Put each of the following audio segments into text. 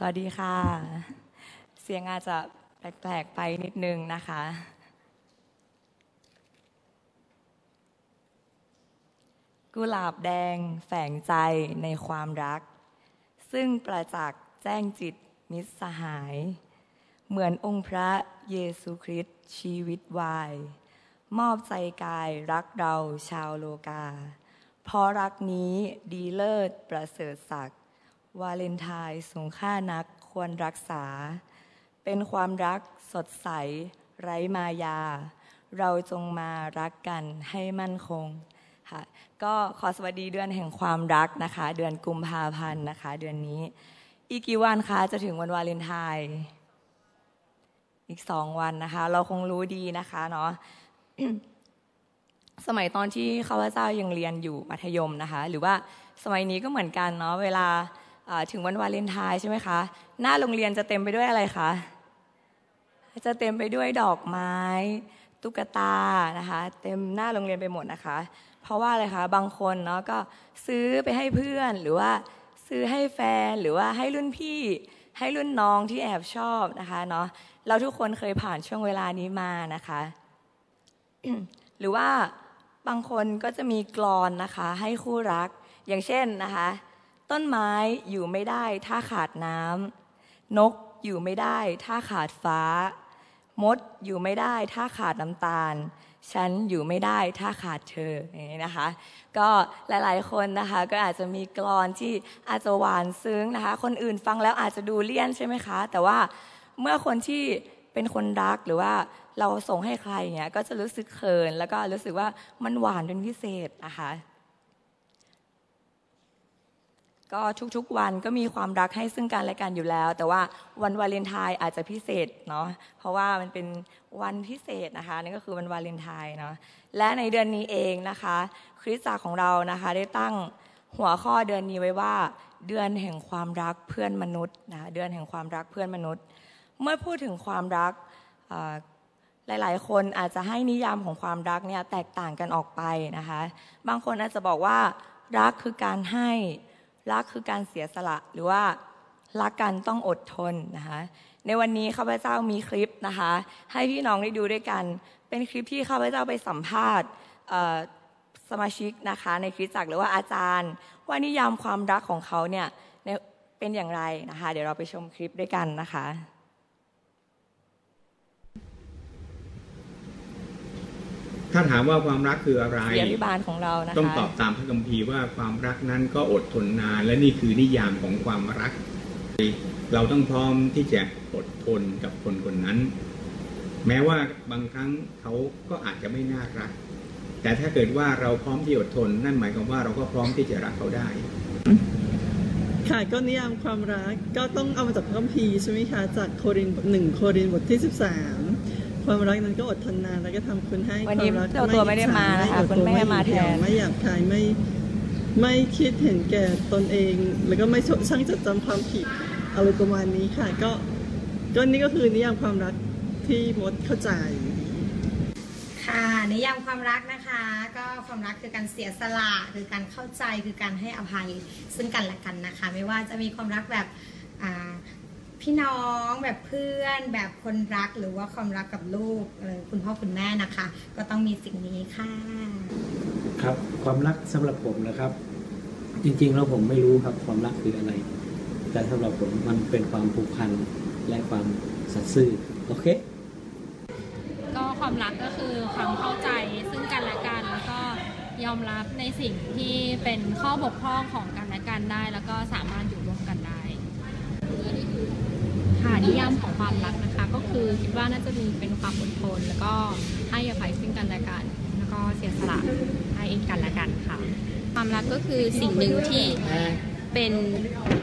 สวัสดีค่ะ เสียงอาจจะแปลกๆไปนิดนึงนะคะ กุหลาบแดงแฝงใจในความรัก ซึ่งประจักษ์แจ้งจิตมิตรสหาย เหมือนองค์พระเยซูคริสต์ชีวิตวาย มอบใจกายรักเราชาวโลกา เพราะรักนี้ดีเลิศประเสริฐศักดิ์ วาเลนไทน์สูงค่านักควรรักษา เป็นความรักสดใส ไร้มายา เราจงมารักกันให้มั่นคงค่ะก็ขอสวัสดีเดือนแห่งความรักนะคะ เดือนกุมภาพันธ์นะคะ เดือนนี้ อีกกี่วันคะจะถึงวันวาเลนไทน์อีกสองวันนะคะ เราคงรู้ดีนะคะเนาะสมัยตอนที่ข้าพเจ้ายังเรียนอยู่มัธยมนะคะ หรือว่าสมัยนี้ก็เหมือนกันเนาะเวลาอ่า ถึงวันวาเลนไทน์ใช่ไหมคะ หน้าโรงเรียนจะเต็มไปด้วยอะไรคะ จะเต็มไปด้วยดอกไม้ ตุ๊กตานะคะ เต็มหน้าโรงเรียนไปหมดนะคะ เพราะว่าอะไรคะ บางคนเนาะก็ซื้อไปให้เพื่อนหรือว่าซื้อให้แฟนหรือว่าให้รุ่นพี่ให้รุ่นน้องที่แอบชอบนะคะเนาะเราทุกคนเคยผ่านช่วงเวลานี้มานะคะ หรือว่าบางคนก็จะมีกรอนนะคะ ให้คู่รักอย่างเช่นนะคะ ต้นไม้อยู่ไม่ได้ถ้าขาดน้ำนกอยู่ไม่ได้ถ้าขาดฟ้า มดอยู่ไม่ได้ถ้าขาดน้ำตาล ฉันอยู่ไม่ได้ถ้าขาดเธออย่างนี้นะคะ ก็หลายๆคนนะคะก็อาจจะมีกรอนที่อาจจะหวานซึ้งนะคะ คนอื่นฟังแล้วอาจจะดูเลี่ยนใช่ไหมคะ แต่ว่าเมื่อคนที่เป็นคนรักหรือว่าเราส่งให้ใครเงี้ยก็จะรู้สึกเขินแล้วก็รู้สึกว่ามันหวานเป็นพิเศษนะคะ ก็ทุกๆวันก็มีความรักให้ซึ่งกันและกันอยู่แล้ว แต่ว่าวันวาเลนไทน์อาจจะพิเศษเนาะเพราะว่ามันเป็นวันพิเศษนะคะนั่นก็คือวันวาเลนไทน์เนาะและในเดือนนี้เองนะคะ คริสตจักรของเรานะคะได้ตั้งหัวข้อเดือนนี้ไว้ว่า เดือนแห่งความรักเพื่อนมนุษย์นะเดือนแห่งความรักเพื่อนมนุษย์ เมื่อพูดถึงความรักหลาย ๆ คนอาจจะให้นิยามของความรักเนี่ยแตกต่างกันออกไปนะคะ บางคนอาจจะบอกว่ารักคือการให้ รักคือการเสียสละ หรือว่ารักกันต้องอดทนนะคะ ในวันนี้ข้าพเจ้ามีคลิปนะคะ ให้พี่น้องได้ดูด้วยกัน เป็นคลิปที่ข้าพเจ้าไปสัมภาษณ์สมาชิกนะคะในคริสตจักรหรือว่าอาจารย์ ว่านิยามความรักของเขาเนี่ยเป็นอย่างไรนะคะ เดี๋ยวเราไปชมคลิปด้วยกันนะคะ ถ้าถามว่าความรักคืออะไรเสียงพิบาลของเรานะคะต้องตอบตามพระคัมภีร์ว่าความรักนั้นก็อดทนนาน และนี่คือนิยามของความรัก เราต้องพร้อมที่จะอดทนกับคนคนนั้น แม้ว่าบางครั้งเขาก็อาจจะไม่น่ารัก แต่ถ้าเกิดว่าเราพร้อมที่อดทน นั่นหมายความว่าเราก็พร้อมที่จะรักเขาได้ ค่ะก็นิยามความรักก็ต้องเอามาจากพระคัมภีร์ใช่ไหมคะจากโครินหนึ่งโครินบทที่13 ความรักนั้นก็อดทนนานแล้วก็ทำคุณให้วันนี้ความรักเจ้าตัวไม่ได้มานะคะอิจฉคุณแม่มาแทนไม่หยาบคายไม่ไม่คิดเห็นแก่ตนเอง แล้วก็ไม่ช่างจดจำความผิดอะไรประมาณนี้ค่ะ ก็ก็นี่ก็คือนิยามความรักที่มดเข้าใจค่ะนิยามความรักนะคะ ก็ความรักคือการเสียสละคือการเข้าใจคือการให้อภัยซึ่งกันและกันนะคะ ไม่ว่าจะมีความรักแบบอ่า พี่น้องแบบเพื่อนแบบคนรักหรือว่าความรักกับลูกเอ่อคุณพ่อคุณแม่นะคะ ก็ต้องมีสิ่งนี้ค่ะ ครับความรักสำหรับผมนะครับ จริงๆแล้วผมไม่รู้ครับความรักคืออะไร แต่สำหรับผมมันเป็นความผูกพันและความสัตย์ซื่อโอเค ก็ความรักก็คือความเข้าใจซึ่งกันและกันแล้วก็ยอมรับในสิ่งที่เป็นข้อบกพร่องของกันและกันได้ แล้วก็สามารถอยู่ร่วมกันได้ ค่ะนิยามของความรักนะคะ ก็คือคิดว่าน่าจะมีเป็นความอดทน แล้วก็ให้อภัยซึ่งกันและกัน แล้วก็เสียสละให้กันและกันค่ะ ความรักก็คือสิ่งหนึ่งที่เป็น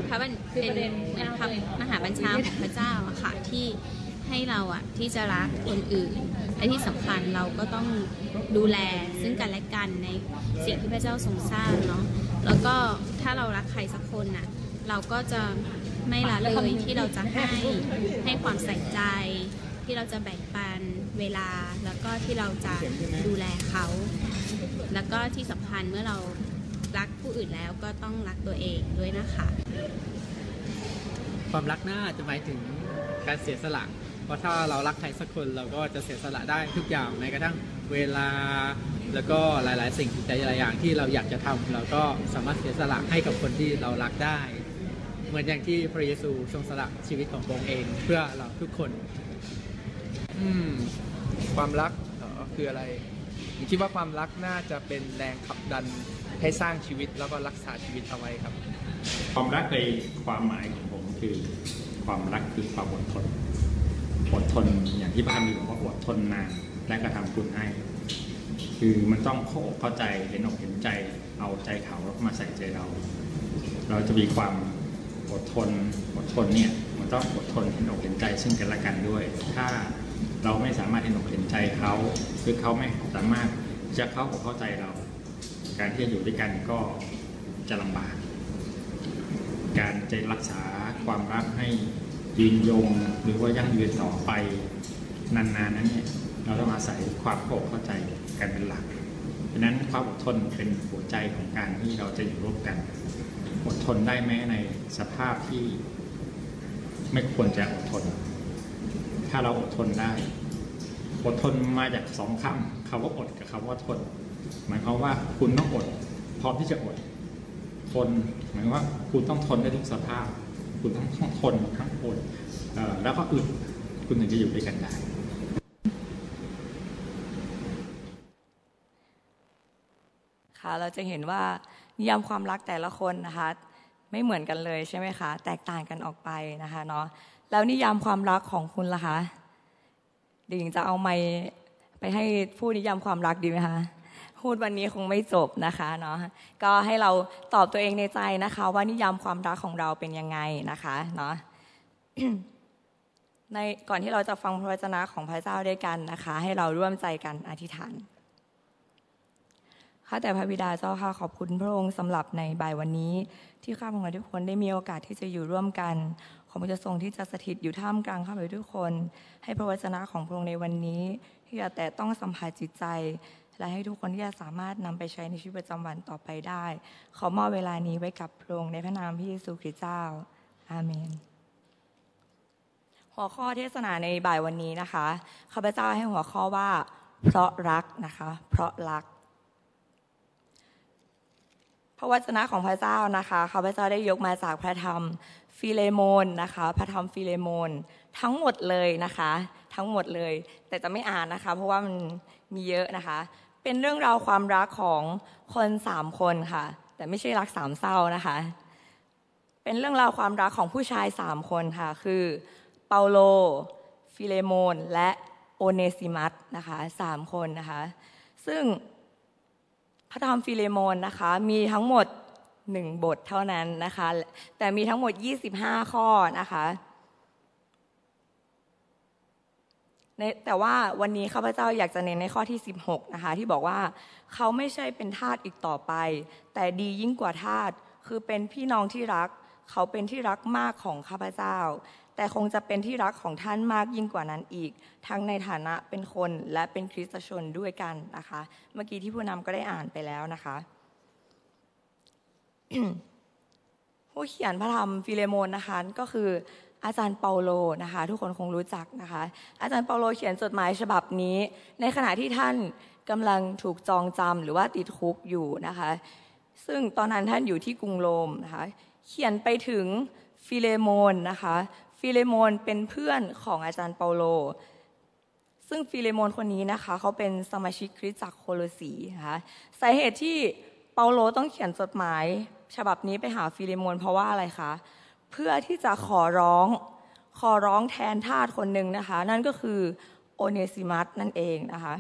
พระบัญเป็นพระมหาบัญชาของพระเจ้าอะค่ะที่ให้เราอะที่จะรักคนอื่นและที่สำคัญเราก็ต้องดูแลซึ่งกันและกันในสิ่งที่พระเจ้าทรงสร้างเนาะแล้วก็ถ้าเรารักใครสักคนน่ะเราก็จะ ไม่ละเลยที่เราจะให้ให้ความใส่ใจ ที่เราจะแบ่งปันเวลา แล้วก็ที่เราจะดูแลเขา แล้วก็ที่สำคัญเมื่อเรารักผู้อื่นแล้วก็ต้องรักตัวเองด้วยนะคะคความรักน่าจะหมายถึงการเสียสละเพราะถ้าเรารักใครสักคนเราก็จะเสียสละได้ทุกอย่างแม้กระทั่งเวลา แล้วก็หลาย ๆ สิ่งหลายๆอย่างที่เราอยากจะทำเราก็สามารถเสียสละให้กับคนที่เรารักได้เห มือนอย่างที่พระเยซูทรงสละชีวิตของพระองค์เอง เพื่อเราทุกคน อืม ความรักเหรอคืออะไรผมคิดว่าความรักน่าจะเป็นแรงขับดันให้สร้างชีวิตแล้วก็รักษาชีวิตเอาไว้ครับ ความรักในความหมายของผมคือ ความรักคือความอดทนอดทนอย่างที่พระคัมภีร์บอกว่าอดทนนานและกระทำคุณให้ คือมันต้องเข้าอกเข้าใจเห็นอกเห็นใจ เอาใจเขาแล้วมาใส่ใจเรา เราจะมีความ อดทนอดทนเนี่ยมันต้องอดทนเห็นอกเห็นใจซึ่งกันและกันด้วย ถ้าเราไม่สามารถเห็นอกเห็นใจเขาหรือเขาไม่สามารถจะเข้าอกเข้าใจเรา การที่จะอยู่ด้วยกันก็จะลำบาก การจะรักษาความรักให้ยืนยงหรือว่ายั่งยืนต่อไปนานๆนั้นเนี่ยเราต้องอาศัยความเข้าอกเข้าใจกันเป็นหลัก ฉะนั้นความอดทนเป็นหัวใจของการที่เราจะอยู่ร่วมกัน อดทนได้แม้ในสภาพที่ไม่ควรจะอดทน ถ้าเราอดทนได้ อดทนมาจากสองคำคำว่าอดกับคำว่าทน หมายความว่าคุณต้องอด พร้อมที่จะอด ทน หมายว่าคุณต้องทนได้ทุกสภาพ คุณต้องต้งทนทั้งอดแล้วก็อึด คุณถึงจะอยู่ด้วยกันได้ คะเราจะเห็นว่านิยามความรักแต่ละคนนะคะไม่เหมือนกันเลยใช่ไหมคะแตกต่างกันออกไปนะคะเนาะแล้วนิยามความรักของคุณล่ะคะเดี๋ยวหญิงจะเอาไมค์ไปให้ผู้นิยามความรักดีไหมคะพูดวันนี้คงไม่จบนะคะเนาะก็ให้เราตอบตัวเองในใจนะคะ ว่านิยามความรักของเราเป็นยังไงนะคะเนาะในก่อนที่เราจะฟังพระวจนะของพระเจ้าด้วยกันนะคะ ให้เราร่วมใจกันอธิษฐาน ข้าแต่พระบิดาเจ้าค่ะขอบคุณพระองค์สำหรับในบ่ายวันนี้ ที่ข้าพเจ้าทุกคนได้มีโอกาสที่จะอยู่ร่วมกัน ขอพระเจ้าทรงที่จะสถิตอยู่ท่ามกลางข้าพเจ้าทุกคน ให้พระวจนะของพระองค์ในวันนี้ ที่จะแต่ต้องสัมผัสจิตใจ และให้ทุกคนที่จะสามารถนำไปใช้ในชีวิตประจำวันต่อไปได้ ขอมอบเวลานี้ไว้กับพระองค์ในพระนามพระเยซูคริสต์เจ้า อาเมนหัวข้อเทศนาในบ่ายวันนี้นะคะข้าพเจ้าให้หัวข้อว่า เพราะรักนะคะ เพราะรัก พระวจนะของพระเจ้านะคะข้าพเจ้าได้ยกมาจากพระธรรมฟิเลโมนนะคะ พระธรรมฟิเลโมนทั้งหมดเลยนะคะ ทั้งหมดเลย แต่จะไม่อ่านนะคะ เพราะว่ามันมีเยอะนะคะ เป็นเรื่องราวความรักของคนสามคนค่ะ แต่ไม่ใช่รักสามเศร้านะคะ เป็นเรื่องราวความรักของผู้ชายสามคนค่ะ คือเปาโลฟิเลโมนและโอเนซิมัสนะคะสามคนนะคะ ซึ่ง พระธรรมฟิเลโมนนะคะ มีทั้งหมดหนึ่งบทเท่านั้นนะคะ แต่มีทั้งหมด 25 ข้อนะคะแต่ว่าวันนี้ข้าพเจ้าอยากจะเน้นในข้อที่ 16 นะคะ ที่บอกว่าเขาไม่ใช่เป็นทาสอีกต่อไป แต่ดียิ่งกว่าทาสคือเป็นพี่น้องที่รัก เขาเป็นที่รักมากของข้าพเจ้า แต่คงจะเป็นที่รักของท่านมากยิ่งกว่านั้นอีก ทั้งในฐานะเป็นคนและเป็นคริสตชนด้วยกันนะคะ เมื่อกี้ที่ผู้นำก็ได้อ่านไปแล้วนะคะ ผู้เขียนพระธรรมฟิเลโมนนะคะ ก็คืออาจารย์เปาโลนะคะ ทุกคนคงรู้จักนะคะ อาจารย์เปาโลเขียนจดหมายฉบับนี้ ในขณะที่ท่านกำลังถูกจองจำหรือว่าติดคุกอยู่นะคะ ซึ่งตอนนั้นท่านอยู่ที่กรุงโรมนะคะ เขียนไปถึงฟิเลโมนนะคะ ฟิเลโมนเป็นเพื่อนของอาจารย์เปาโล ซึ่งฟิเลโมนคนนี้นะคะเขาเป็นสมาชิกคริสตจักรโคโลสีนะคะสาเหตุที่เปาโลต้องเขียนจดหมาย ฉบับนี้ไปหาฟิเลโมนเพราะว่าอะไรคะเพื่อที่จะขอร้องขอร้องแทนทาสคนหนึ่งนะคะ นั่นก็คือโอเนซิมัสนั่นเองนะคะ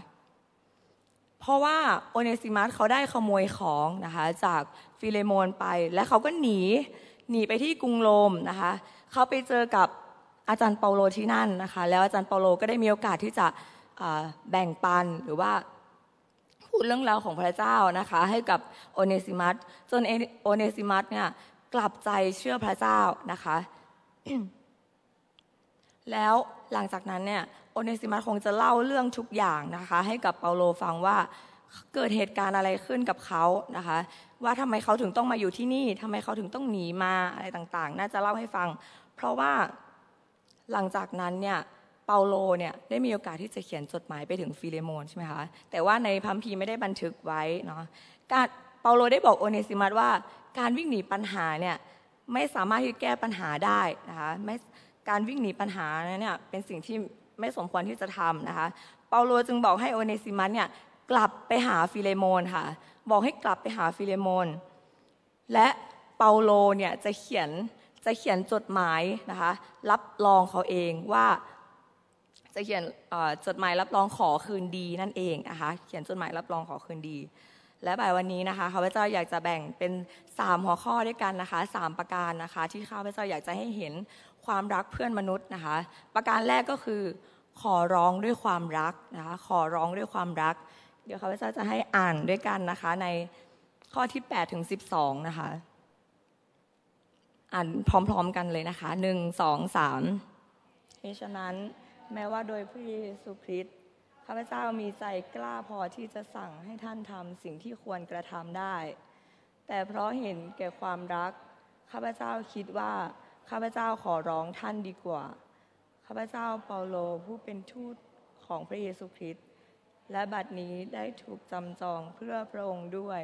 เพราะว่าโอเนซิมัสเขาได้ขโมยของนะคะจากฟิเลโมนไป และเขาก็หนีหนีไปที่กรุงโรมนะคะ เขาไปเจอกับอาจารย์เปาโลที่นั่นนะคะ แล้วอาจารย์เปาโลก็ได้มีโอกาสที่จะแบ่งปันหรือว่าพูดเรื่องราวของพระเจ้านะคะ ให้กับโอเนซิมัสจนโอเนซิมัสเนี่ยกลับใจเชื่อพระเจ้านะคะ แล้วหลังจากนั้นเนี่ยโอเนซิมัสคงจะเล่าเรื่องทุกอย่างนะคะ ให้กับเปาโลฟังว่าเกิดเหตุการณ์อะไรขึ้นกับเขานะคะ ว่าทำไมเขาถึงต้องมาอยู่ที่นี่ทำไมเขาถึงต้องหนีมาอะไรต่างๆ น่าจะเล่าให้ฟัง เพราะว่าหลังจากนั้นเนี่ยเปาโลเนี่ยได้มีโอกาสที่จะเขียนจดหมายไปถึงฟิเลโมนใช่ไหมคะแต่ว่าในพระคัมภีร์ไม่ได้บันทึกไว้เนาะอาจารย์เปาโลได้บอกโอเนซิมัสว่า การวิ่งหนีปัญหาเนี่ยไม่สามารถที่แก้ปัญหาได้นะคะไม่การวิ่งหนีปัญหาเนี่ยเป็นสิ่งที่ไม่สมควรที่จะทำนะคะเปาโลจึงบอกให้โอเนซิมัสเนี่ยกลับไปหาฟิเลโมนค่ะ บอกให้กลับไปหาฟิเลโมน และเปาโลเนี่ยจะเขียน จะเขียนจดหมายนะคะรับรองเขาเองว่าจะเขียนจดหมายรับรองขอคืนดีนั่นเองนะคะเขียนจดหมายรับรองขอคืนดี และบ่ายวันนี้นะคะข้าพเจ้าอยากจะแบ่งเป็น 3 หัวข้อด้วยกันนะคะ 3 ประการนะคะ ที่ข้าพเจ้าอยากจะให้เห็นความรักเพื่อนมนุษย์นะคะ ประการแรกก็คือ ขอร้องด้วยความรักนะคะ ขอร้องด้วยความรัก เดี๋ยวข้าพเจ้าจะให้อ่านด้วยกันนะคะในข้อที่8ถึง12 นะคะ อ่านพร้อมๆกันเลยนะคะหนึ่งสองสามเพราะฉะนั้นแม้ว่าโดยพระเยซูคริสต์ข้าพเจ้ามีใจกล้าพอที่จะสั่งให้ท่านทำสิ่งที่ควรกระทำได้ แต่เพราะเห็นแก่ความรัก ข้าพเจ้าคิดว่า ข้าพเจ้าขอร้องท่านดีกว่า ข้าพเจ้าเปาโลผู้เป็นทูตของพระเยซูคริสต์และบัดนี้ได้ถูกจำจองเพื่อพระองค์ด้วย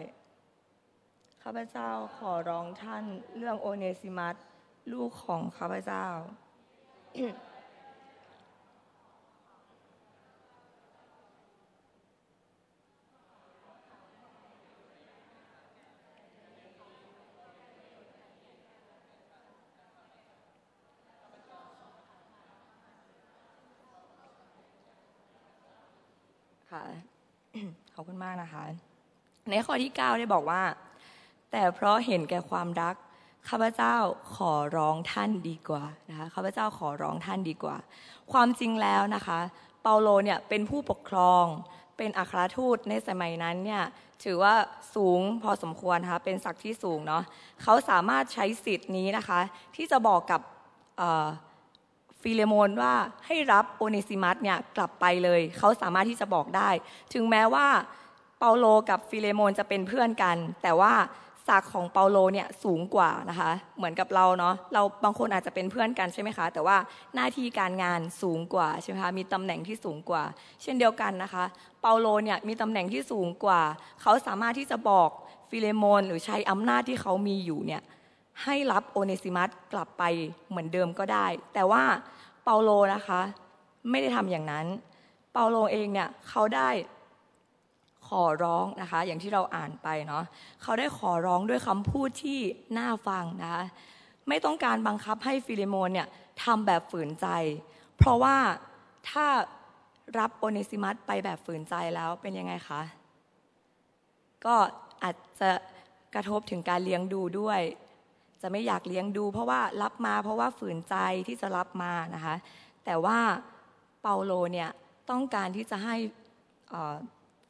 ข้าพเจ้าขอร้องท่านเรื่องโอเนซิมัสลูกของข้าพเจ้า ค่ะ ขอบคุณมากนะคะ ในข้อที่ 9 ได้บอกว่า แต่เพราะเห็นแก่ความรักข้าพเจ้าขอร้องท่านดีกว่านะคะข้าพเจ้าขอร้องท่านดีกว่า ความจริงแล้วนะคะ เปาโลเนี่ยเป็นผู้ปกครอง เป็นอัครทูตในสมัยนั้นเนี่ยถือว่าสูงพอสมควรนะคะเป็นศักดิ์ที่สูงเนาะเขาสามารถใช้สิทธิ์นี้นะคะ ที่จะบอกกับฟิเลโมนว่าให้รับโอเนซิมัสเนี่ยกลับไปเลย เขาสามารถที่จะบอกได้ ถึงแม้ว่าเปาโลกับฟิเลโมนจะเป็นเพื่อนกัน แต่ว่า ศักดิ์ของเปาโลเนี่ยสูงกว่านะคะ เหมือนกับเราเนาะเราบางคนอาจจะเป็นเพื่อนกันใช่ไหมคะ แต่ว่าหน้าที่การงานสูงกว่าใช่ไหมคะมีตำแหน่งที่สูงกว่า เช่นเดียวกันนะคะ เปาโลเนี่ยมีตำแหน่งที่สูงกว่า เขาสามารถที่จะบอกฟิเลโมน หรือใช้อำนาจที่เขามีอยู่เนี่ยให้รับโอเนซิมัสกลับไปเหมือนเดิมก็ได้ แต่ว่าเปาโลนะคะ ไม่ได้ทำอย่างนั้น เปาโลเองเนี่ยเขาได้ อร้องนะคะ อย่างที่เราอ่านไปเนาะเขาได้ขอร้องด้วยคำพูดที่น่าฟังนะคะไม่ต้องการบังคับให้ฟิลิโมนเนี่ยทำแบบฝืนใจ เพราะว่าถ้ารับโอเนซิมัสไปแบบฝืนใจแล้วเป็นยังไงคะ ก็อาจจะกระทบถึงการเลี้ยงดูด้วย จะไม่อยากเลี้ยงดู เพราะว่ารับมาเพราะว่าฝืนใจที่จะรับมานะคะ แต่ว่าเปาโลเนี่ยต้องการที่จะให้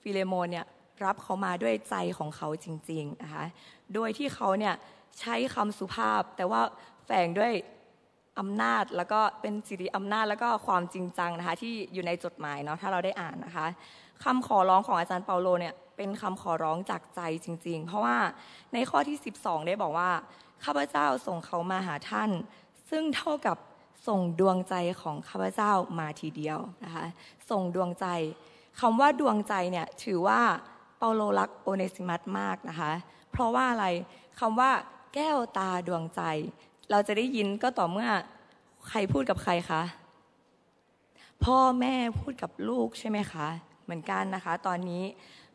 ฟิเลโมนเนี่ยรับเขามาด้วยใจของเขาจริงๆนะคะโดยที่เขาเนี่ยใช้คำสุภาพ แต่ว่าแฝงด้วยอำนาจแล้วก็เป็นสิริอำนาจแล้วก็ความจริงจังนะคะที่อยู่ในจดหมายเนาะถ้าเราได้อ่านนะคะคำขอร้องของอาจารย์เปาโลเนี่ยเป็นคำขอร้องจากใจจริง ๆ เพราะว่าในข้อที่ 12 ได้บอกว่าข้าพเจ้าส่งเขามาหาท่าน ซึ่งเท่ากับส่งดวงใจของข้าพเจ้ามาทีเดียวนะคะส่งดวงใจ คำว่าดวงใจเนี่ยถือว่าเปาโลรักโอเนซิมัสมากนะคะ เพราะว่าอะไรคำว่าแก้วตาดวงใจ เราจะได้ยินก็ต่อเมื่อใครพูดกับใครคะพ่อแม่พูดกับลูกใช่ไหมคะ เหมือนกันนะคะ ตอนนี้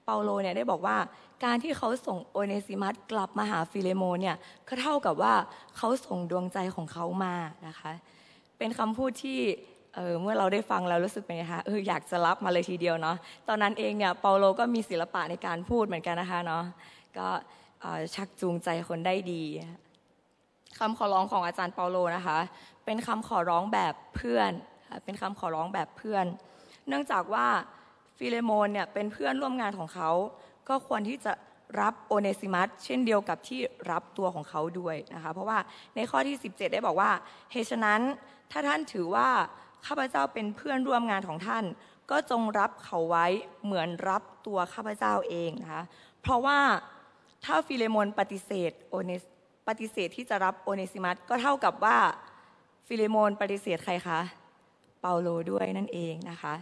เปาโลเนี่ยได้บอกว่าการที่เขาส่งโอเนซิมัสกลับมาหาฟิเลโมนเนี่ยก็เท่ากับว่าเขาส่งดวงใจของเขามานะคะ เป็นคำพูดที่ เออเมื่อเราได้ฟังเรารู้สึกเป็นไงคะเอออยากจะรับมาเลยทีเดียวเนาะตอนนั้นเองเนี่ยเปาโลก็มีศิลปะในการพูดเหมือนกันนะคะเนาะก็ชักจูงใจคนได้ดีคำขอร้องของอาจารย์เปาโลนะคะ เป็นคำขอร้องแบบเพื่อน เป็นคำขอร้องแบบเพื่อน เนื่องจากว่าฟิเลโมนเนี่ยเป็นเพื่อนร่วมงานของเขา ก็ควรที่จะรับโอเนซิมัสเช่นเดียวกับที่รับตัวของเขาด้วยนะคะ เพราะว่าในข้อที่ 17 ได้บอกว่า เหตุฉะนั้นถ้าท่านถือว่า ข้าพเจ้าเป็นเพื่อนร่วมงานของท่าน ก็จงรับเขาไว้เหมือนรับตัวข้าพเจ้าเองนะคะเพราะว่าถ้าฟิเลโมนปฏิเสธโอเนสปฏิเสธที่จะรับโอเนซิมัสก็เท่ากับว่าฟิเลโมนปฏิเสธใครคะเปาโลด้วยนั่นเองนะคะ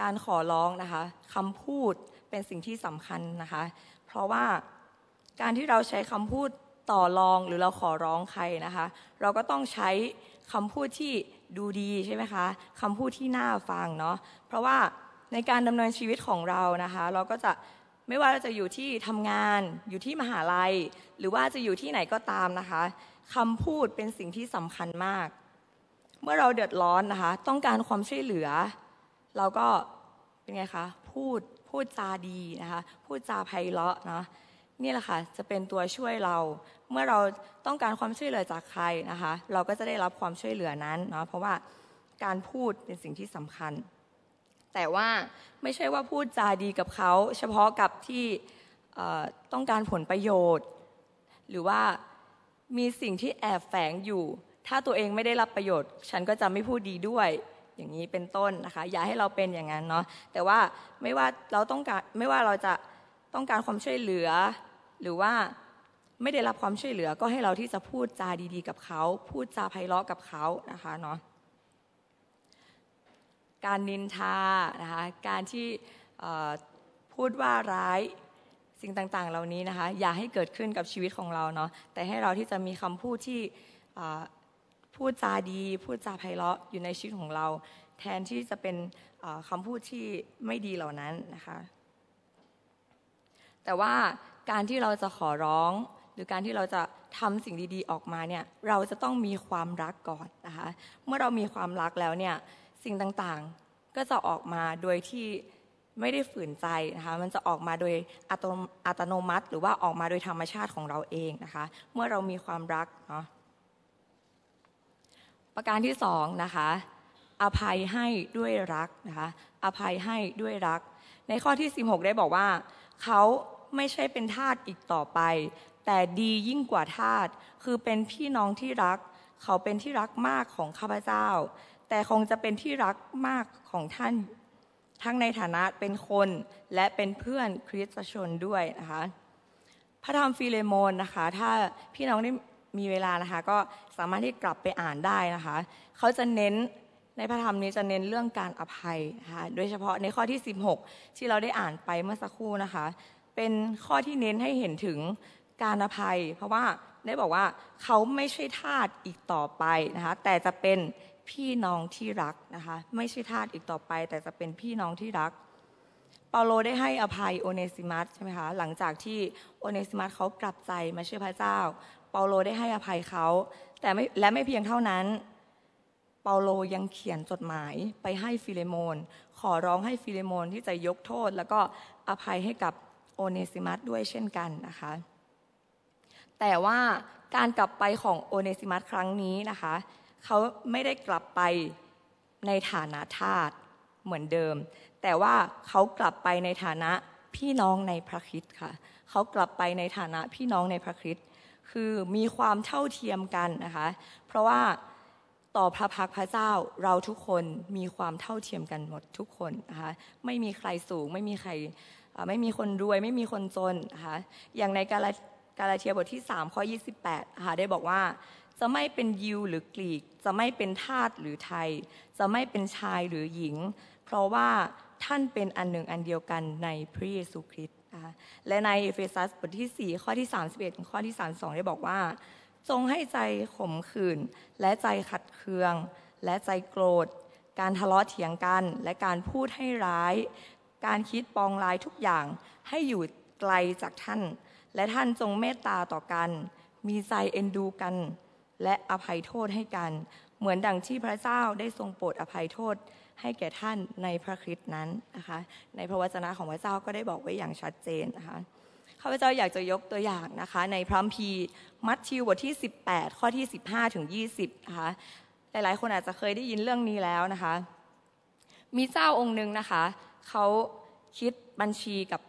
การขอร้องนะคะคำพูดเป็นสิ่งที่สำคัญนะคะ เพราะว่าการที่เราใช้คำพูด ต่อรองหรือเราขอร้องใครนะคะ เราก็ต้องใช้คำพูดที่ดูดีใช่ไหมคะคำพูดที่น่าฟังเนาะเพราะว่าในการดำเนินชีวิตของเรานะคะ เราก็จะไม่ว่าเราจะอยู่ที่ทำงานอยู่ที่มหาลัย หรือว่าจะอยู่ที่ไหนก็ตามนะคะคำพูดเป็นสิ่งที่สำคัญมาก เมื่อเราเดือดร้อนนะคะ ต้องการความช่วยเหลือ เราก็เป็นไงคะพูดพูดจาดีนะคะ พูดจาไพเราะเนาะ นี่แหละค่ะจะเป็นตัวช่วยเรา เมื่อเราต้องการความช่วยเหลือจากใครนะคะ เราก็จะได้รับความช่วยเหลือนั้นเนาะเพราะว่าการพูดเป็นสิ่งที่สำคัญ แต่ว่าไม่ใช่ว่าพูดจาดีกับเขา เฉพาะกับที่ต้องการผลประโยชน์ หรือว่ามีสิ่งที่แอบแฝงอยู่ ถ้าตัวเองไม่ได้รับประโยชน์ ฉันก็จะไม่พูดดีด้วยอย่างนี้เป็นต้นนะคะ อย่าให้เราเป็นอย่างนั้นเนาะแต่ว่าไม่ว่าเราต้องการไม่ว่าเราจะต้องการความช่วยเหลือ หรือว่าไม่ได้รับความช่วยเหลือก็ให้เราที่จะพูดจาดีๆ กับเขา พูดจาไพเราะกับเขานะคะเนาะการนินทานะคะการที่พูดว่าร้ายสิ่งต่างๆ เหล่านี้นะคะ อย่าให้เกิดขึ้นกับชีวิตของเราเนาะแต่ให้เราที่จะมีคำพูดที่พูดจาดี พูดจาไพเราะอยู่ในชีวิตของเรา แทนที่จะเป็นคำพูดที่ไม่ดีเหล่านั้นนะคะ แต่ว่า การที่เราจะขอร้อง หรือการที่เราจะทำสิ่งดีๆออกมาเนี่ยเราจะต้องมีความรักก่อนนะคะเมื่อเรามีความรักแล้วเนี่ยสิ่งต่างๆก็จะออกมาโดยที่ไม่ได้ฝืนใจนะคะมันจะออกมาโดยอัตโนมัติ หรือว่าออกมาโดยธรรมชาติของเราเองนะคะเมื่อเรามีความรักเนาะประการที่สองนะคะอภัยให้ด้วยรักนะคะอภัยให้ด้วยรัก ในข้อที่ 16 ได้บอกว่าเขา ไม่ใช่เป็นทาสอีกต่อไป แต่ดียิ่งกว่าทาสคือเป็นพี่น้องที่รัก เขาเป็นที่รักมากของข้าพเจ้า แต่คงจะเป็นที่รักมากของท่าน ทั้งในฐานะเป็นคนและเป็นเพื่อนคริสตชนด้วยนะคะพระธรรมฟิเลโมนนะคะ ถ้าพี่น้องได้มีเวลานะคะ ก็สามารถที่กลับไปอ่านได้นะคะ เขาจะเน้นในพระธรรมนี้จะเน้นเรื่องการอภัยนะคะโดยเฉพาะในข้อที่ 16 ที่เราได้อ่านไปเมื่อสักครู่นะคะ เป็นข้อที่เน้นให้เห็นถึงการอภัย เพราะว่าได้บอกว่าเขาไม่ใช่ทาสอีกต่อไปนะคะแต่จะเป็นพี่น้องที่รักนะคะไม่ใช่ทาสอีกต่อไป แต่จะเป็นพี่น้องที่รัก เปาโลได้ให้อภัยโอเนซิมัสใช่ไหมคะหลังจากที่โอเนซิมัสเขากลับใจมาเชื่อพระเจ้า เปาโลได้ให้อภัยเขาแต่ไม่และไม่เพียงเท่านั้น เปาโลยังเขียนจดหมายไปให้ฟิเลโมน ขอร้องให้ฟิเลโมนที่จะยกโทษ แล้วก็อภัยให้กับ โอเนซิมัสด้วยเช่นกันนะคะ แต่ว่าการกลับไปของโอเนซิมัสครั้งนี้นะคะ เขาไม่ได้กลับไปในฐานะทาสเหมือนเดิม แต่ว่าเขากลับไปในฐานะพี่น้องในพระคริสต์ค่ะ เขากลับไปในฐานะพี่น้องในพระคริสต์คือมีความเท่าเทียมกันนะคะ เพราะว่าต่อพระพักพระเจ้าเราทุกคนมีความเท่าเทียมกันหมดทุกคนนะคะ ไม่มีใครสูงไม่มีใคร ไม่มีคนรวยไม่มีคนจนนะคะอย่างในกาลกาลาเทียบทที่ 3 ข้อ 28นะคะได้บอกว่า จะไม่เป็นยิวหรือกรีก จะไม่เป็นทาสหรือไทย จะไม่เป็นชายหรือหญิง เพราะว่าท่านเป็นอันหนึ่งอันเดียวกันในพระเยซูคริสต์นะคะและในเอเฟซัสบทที่ 4 ข้อที่ 31ถึงข้อที่ 32 ได้บอกว่า จงให้ใจขมขื่นและใจขัดเคือง และใจโกรธ การทะเลาะเถียงกัน และการพูดให้ร้าย การคิดปองร้ายทุกอย่างให้อยู่ไกลจากท่าน และท่านจงเมตตาต่อกัน มีใจเอ็นดูกัน และอภัยโทษให้กัน เหมือนดังที่พระเจ้าได้ทรงโปรดอภัยโทษให้แก่ท่านในพระคริสต์นั้นนะคะ ในพระวจนะของพระเจ้าก็ได้บอกไว้อย่างชัดเจนนะคะข้าพเจ้าอยากจะยกตัวอย่างนะคะ ในพระคัมภีมัทธิวบทที่ 18 ข้อที่ 15 ถึง 20 นะคะ หลายๆ คนอาจจะเคยได้ยินเรื่องนี้แล้วนะคะ มีเจ้าองค์หนึ่งนะคะ เขาคิดบัญชีกับ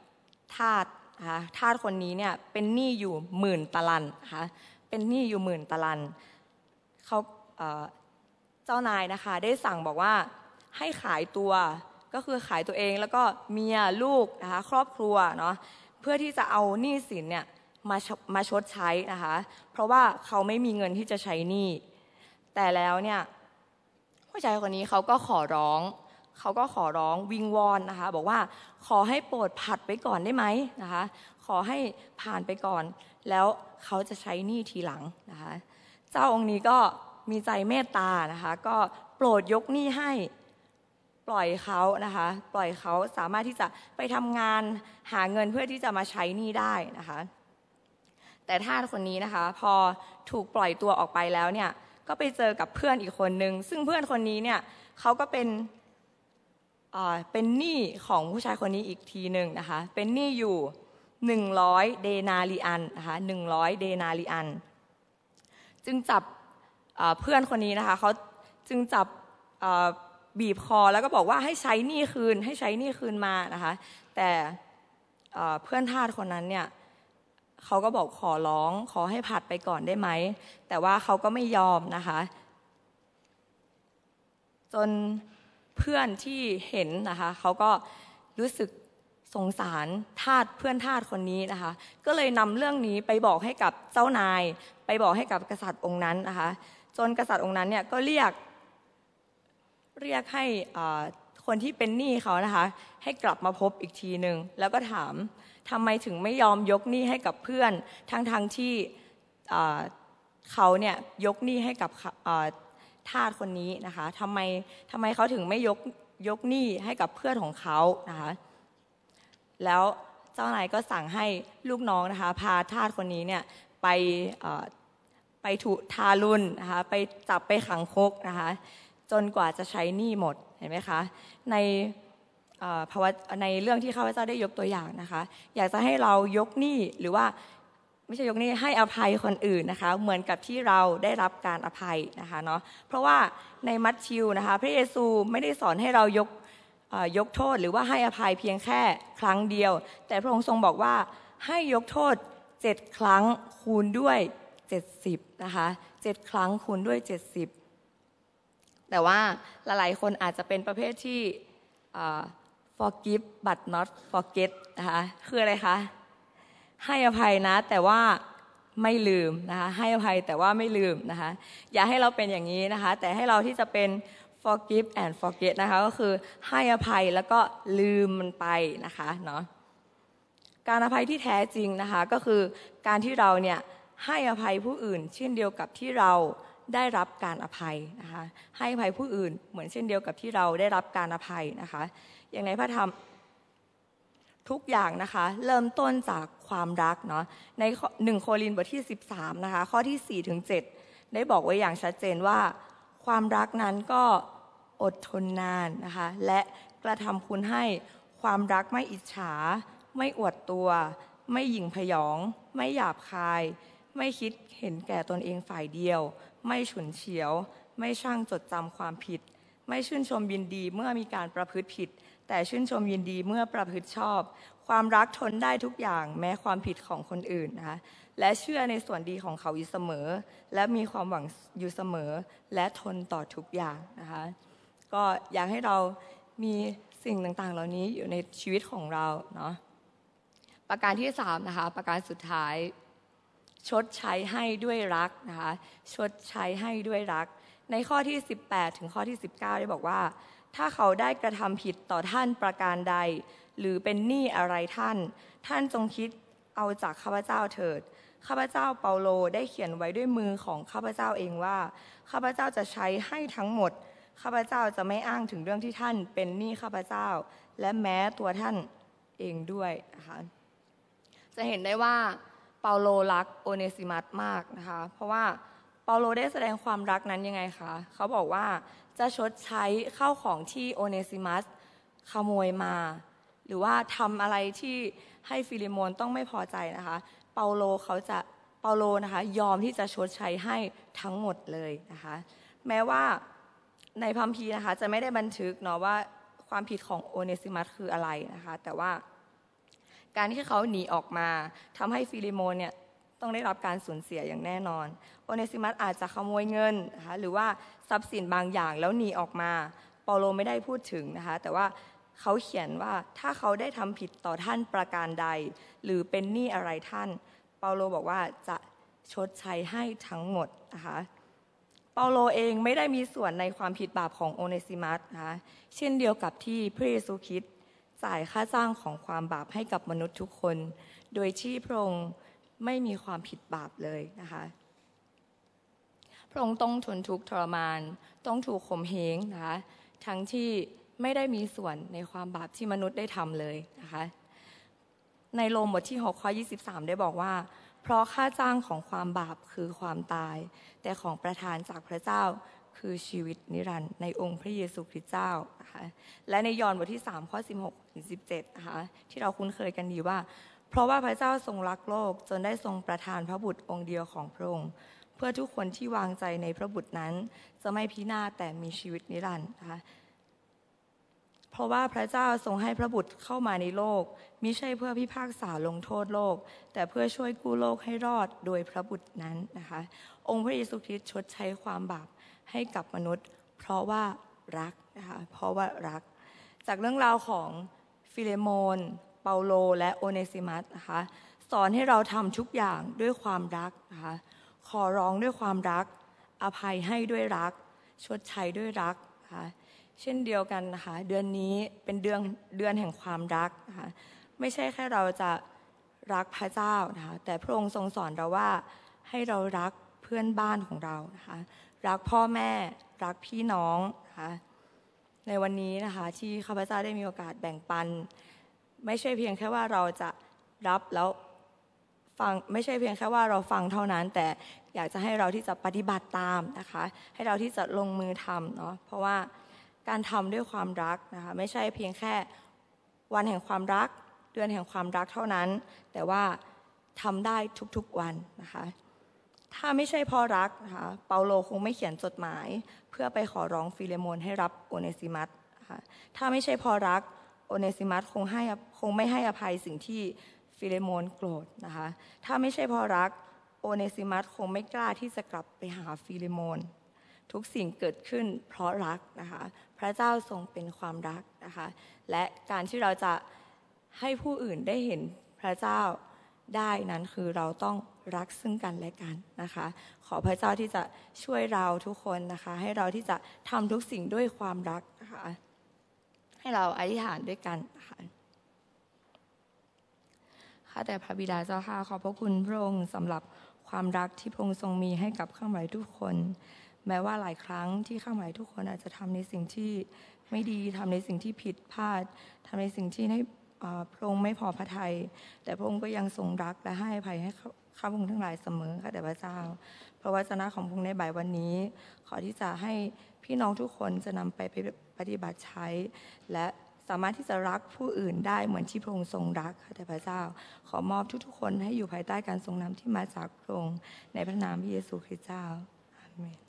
ทาสนะคะทาสคนนี้เนี่ยเป็นหนี้อยู่หมื่นตะลันนะคะเป็นหนี้อยู่หมื่นตะลันเขาเจ้านายนะคะได้สั่งบอกว่าให้ขายตัวก็คือขายตัวเองแล้วก็เมียลูกนะคะครอบครัวเนาะเพื่อที่จะเอาหนี้สินเนี่ยมาชมาชดใช้นะคะเพราะว่าเขาไม่มีเงินที่จะใช้หนี้แต่แล้วเนี่ยผู้ชายคนนี้เขาก็ขอร้อง เขาก็ขอร้องวิงวอนนะคะ บอกว่าขอให้โปรดผัดไปก่อนได้ไหมนะคะ ขอให้ผ่านไปก่อน แล้วเขาจะใช้หนี้ทีหลังนะคะ เจ้าองค์นี้ก็มีใจเมตตานะคะ ก็โปรดยกหนี้ให้ปล่อยเขานะคะ ปล่อยเขาสามารถที่จะไปทำงานหาเงินเพื่อที่จะมาใช้หนี้ได้นะคะ แต่ทาคนนี้นะคะ พอถูกปล่อยตัวออกไปแล้วเนี่ยก็ไปเจอกับเพื่อนอีกคนนึง ซึ่งเพื่อนคนนี้เนี่ยเขาก็เป็น เป็นหนี้ของผู้ชายคนนี้อีกทีหนึ่งนะคะ เป็นหนี้อยู่ 100 เดนาลีอันนะคะ100 เดนาลีอัน จึงจับเพื่อนคนนี้นะคะเขาจึงจับบีบคอแล้วก็บอกว่าให้ใช้หนี้คืนให้ใช้หนี้คืนมานะคะ แต่เพื่อนทาสคนนั้นเนี่ยเขาก็บอกขอร้องขอให้ผัดไปก่อนได้ไหม แต่ว่าเขาก็ไม่ยอมนะคะ จน เพื่อนที่เห็นนะคะเขาก็รู้สึกสงสารทาสเพื่อนทาสคนนี้นะคะ ก็เลยนำเรื่องนี้ไปบอกให้กับเจ้านาย ไปบอกให้กับกษัตริย์องค์นั้นนะคะ จนกษัตริย์องค์นั้นเนี่ยก็เรียกเรียกให้คนที่เป็นหนี้เขานะคะ ให้กลับมาพบอีกทีหนึ่งแล้วก็ถามทำไมถึงไม่ยอมยกหนี้ให้กับเพื่อนทั้งทงที่เขาเนี่ยยกหนี้ให้กับ ทาสคนนี้นะคะทำไมทำไมเขาถึงไม่ยกยกหนี้ให้กับเพื่อนของเขานะคะแล้วเจ้านายก็สั่งให้ลูกน้องนะคะพาทาสคนนี้เนี่ยไปไปถูทารุณนะคะไปจับไปขังคุกนะคะจนกว่าจะใช้หนี้หมดเห็นไหมคะในภาวะในเรื่องที่ข้าพเจ้าได้ยกตัวอย่างนะคะ อยากจะให้เรายกหนี้หรือว่า ไม่ใช่ยกนี้ให้อภัยคนอื่นนะคะ เหมือนกับที่เราได้รับการอภัยนะคะเนาะเพราะว่าในมัทธิวนะคะ พระเยซูไม่ได้สอนให้เรายกยกโทษหรือว่าให้อภัยเพียงแค่ครั้งเดียว แต่พระองค์ทรงบอกว่าให้ยกโทษเจ็ดครั้งคูณด้วยเจ็ดสิบนะคะเจ็ดครั้งคูณด้วยเจ็ดสิบแต่ว่าหลายๆคนอาจจะเป็นประเภทที่ forgive but not forget นะคะคืออะไรคะ ให้อภัยนะ แต่ว่าไม่ลืมนะคะให้อภัยแต่ว่าไม่ลืมนะคะอย่าให้เราเป็นอย่างนี้นะคะ แต่ให้เราที่จะเป็น forgive and forget นะคะก็คือให้อภัยแล้วก็ลืมมันไปนะคะเนาะการอภัยที่แท้จริงนะคะก็คือการที่เราเนี่ยให้อภัยผู้อื่น เช่นเดียวกับที่เราได้รับการอภัยนะคะให้อภัยผู้อื่น เหมือนเช่นเดียวกับที่เราได้รับการอภัยนะคะ อย่างในพระธรรมทุกอย่างนะคะ เริ่มต้นจาก ความรักเนาะในหนึ่งโครินบทที่ 13นะคะข้อที่4ถึง7ได้บอกไว้อย่างชัดเจนว่า ความรักนั้นก็อดทนนานนะคะและกระทำคุณให้ความรักไม่อิจฉา ไม่อวดตัว ไม่หยิ่งพยอง ไม่หยาบคาย ไม่คิดเห็นแก่ตนเองฝ่ายเดียว ไม่ฉุนเฉียว ไม่ช่างจดจำความผิด ไม่ชื่นชมยินดีเมื่อมีการประพฤติผิด แต่ชื่นชมยินดีเมื่อประพฤติชอบ ความรักทนได้ทุกอย่างแม้ความผิดของคนอื่นนะคะและเชื่อในส่วนดีของเขาอยู่เสมอ และมีความหวังอยู่เสมอ และทนต่อทุกอย่างนะคะก็อยากให้เรามีสิ่งต่างๆ เหล่านี้อยู่ในชีวิตของเราเนาะประการที่สามนะคะประการสุดท้ายชดใช้ให้ด้วยรักนะคะชดใช้ให้ด้วยรัก ในข้อที่ 18 ถึงข้อที่ 19 ได้บอกว่า ถ้าเขาได้กระทำผิดต่อท่านประการใด หรือเป็นหนี้อะไรท่าน ท่านจงคิดเอาจากข้าพเจ้าเถิด ข้าพเจ้าเปาโลได้เขียนไว้ด้วยมือของข้าพเจ้าเองว่า ข้าพเจ้าจะใช้ให้ทั้งหมด ข้าพเจ้าจะไม่อ้างถึงเรื่องที่ท่าน เป็นหนี้ข้าพเจ้า และแม้ตัวท่านเองด้วยนะคะจะเห็นได้ว่าเปาโลรักโอเนซิมัสมากนะคะ เพราะว่า เปาโลได้แสดงความรักนั้นยังไงคะ เขาบอกว่าจะชดใช้ข้าวของที่โอเนซิมัสขโมยมา หรือว่าทำอะไรที่ให้ฟิเลโมนต้องไม่พอใจนะคะ เปาโลเขาจะเปาโลนะคะยอมที่จะชดใช้ให้ทั้งหมดเลยนะคะ แม้ว่าในคัมภีร์นะคะจะไม่ได้บันทึกเนาะว่าความผิดของโอเนซิมัสคืออะไรนะคะ แต่ว่าการที่เขาหนีออกมาทำให้ฟิลิโมนเนี่ย ต้องได้รับการสูญเสียอย่างแน่นอน โอเนซิมัสอาจจะขโมยเงินนะคะหรือว่าทรัพย์สินบางอย่างแล้วหนีออกมาเปาโลไม่ได้พูดถึงนะคะแต่ว่าเขาเขียนว่าถ้าเขาได้ทำผิดต่อท่านประการใด หรือเป็นหนี้อะไรท่าน เปาโลบอกว่าจะชดใช้ให้ทั้งหมดนะคะเปาโลเองไม่ได้มีส่วนในความผิดบาปของโอเนซิมัสนะคะเช่นเดียวกับที่พระเยซูคริสต์จ่ายค่าจ้างของความบาปให้กับมนุษย์ทุกคน โดยที่พระองค์ ไม่มีความผิดบาปเลยนะคะพระองค์ต้องทนทุกข์ทรมาน ต้องถูกข่มเหงนะคะทั้งที่ไม่ได้มีส่วนในความบาปที่มนุษย์ได้ทำเลยนะคะในโรมบทที่6ข้อ23 ได้บอกว่า เพราะค่าจ้างของความบาปคือความตาย แต่ของประทานจากพระเจ้าคือชีวิตนิรันดร์ในองค์พระเยซูคริสต์เจ้านะคะและในยอห์นบทที่ 3 ข้อ 16ถึง17นะคะที่เราคุ้นเคยกันดีว่า เพราะว่าพระเจ้าทรงรักโลกจนได้ทรงประทานพระบุตรองค์เดียวของพระองค์ เพื่อทุกคนที่วางใจในพระบุตรนั้น จะไม่พินาศแต่มีชีวิตนิรันดร์นะคะเพราะว่าพระเจ้าทรงให้พระบุตรเข้ามาในโลกมิใช่เพื่อพิพากษาลงโทษโลก แต่เพื่อช่วยกู้โลกให้รอดโดยพระบุตรนั้นนะคะ องค์พระเยซูคริสต์ชดใช้ความบาปให้กับมนุษย์ เพราะว่ารักนะคะเพราะว่ารัก จากเรื่องราวของฟิเลโมน เปาโลและโอเนซิมัสนะคะสอนให้เราทำทุกอย่างด้วยความรักนะคะขอร้องด้วยความรัก อภัยให้ด้วยรัก ชดใช้ด้วยรักนะคะเช่นเดียวกันนะคะเดือนนี้เป็นเดือนเดือนแห่งความรักนะคะไม่ใช่แค่เราจะรักพระเจ้านะคะแต่พระองค์ทรงสอนเราว่าให้เรารักเพื่อนบ้านของเรานะคะรักพ่อแม่รักพี่น้องนะคะในวันนี้นะคะที่ข้าพเจ้าได้มีโอกาสแบ่งปัน ไม่ใช่เพียงแค่ว่าเราจะรับแล้วฟังไม่ใช่เพียงแค่ว่าเราฟังเท่านั้น แต่อยากจะให้เราที่จะปฏิบัติตามนะคะ ให้เราที่จะลงมือทำเนาะเพราะว่าการทำด้วยความรักนะคะไม่ใช่เพียงแค่วันแห่งความรัก เดือนแห่งความรักเท่านั้น แต่ว่าทำได้ทุกๆวันนะคะ ถ้าไม่ใช่เพราะรักนะคะเปาโลคงไม่เขียนจดหมาย เพื่อไปขอร้องฟิเลโมนให้รับโอเนซิมัสนะคะถ้าไม่ใช่เพราะรัก โอเนซิมัสคงให้คงไม่ให้อภัยสิ่งที่ฟิเลโมนโกรธนะคะ ถ้าไม่ใช่เพราะรักโอเนซิมัสคงไม่กล้าที่จะกลับไปหาฟิเลโมน ทุกสิ่งเกิดขึ้นเพราะรักนะคะ พระเจ้าทรงเป็นความรักนะคะ และการที่เราจะให้ผู้อื่นได้เห็นพระเจ้าได้นั้นคือเราต้องรักซึ่งกันและกันนะคะ ขอพระเจ้าที่จะช่วยเราทุกคนนะคะ ให้เราที่จะทำทุกสิ่งด้วยความรักนะคะ ให้เราอธิษฐานด้วยกันนะคะข้าแต่พระบิดาเจ้าค่ะขอบพระคุณพระองค์สำหรับความรักที่พระองค์ทรงมีให้กับข้าหมายทุกคน แม้ว่าหลายครั้งที่ข้าหมายทุกคนอาจจะทำในสิ่งที่ไม่ดีทำในสิ่งที่ผิดพลาดทำในสิ่งที่ให้พระองค์ไม่พอพระทยัยแต่พระองค์ก็ยังทรงรักและให้อภัยให้ข้าพระองค์ทั้งหลายเสมอค่ะแต่พระเจ้า พระวจนะของพระองค์ในบ่ายวันนี้ ขอที่จะให้พี่น้องทุกคนจะนำไป ปฏิบัติใช้ และสามารถที่จะรักผู้อื่นได้เหมือนที่พระองค์ทรงรักค่ะแต่พระเจ้า ขอมอบทุกๆคนให้อยู่ภายใต้การทรงนำที่มาจากพระองค์ในพระนามพระเยซูคริสต์เจ้าอาเมน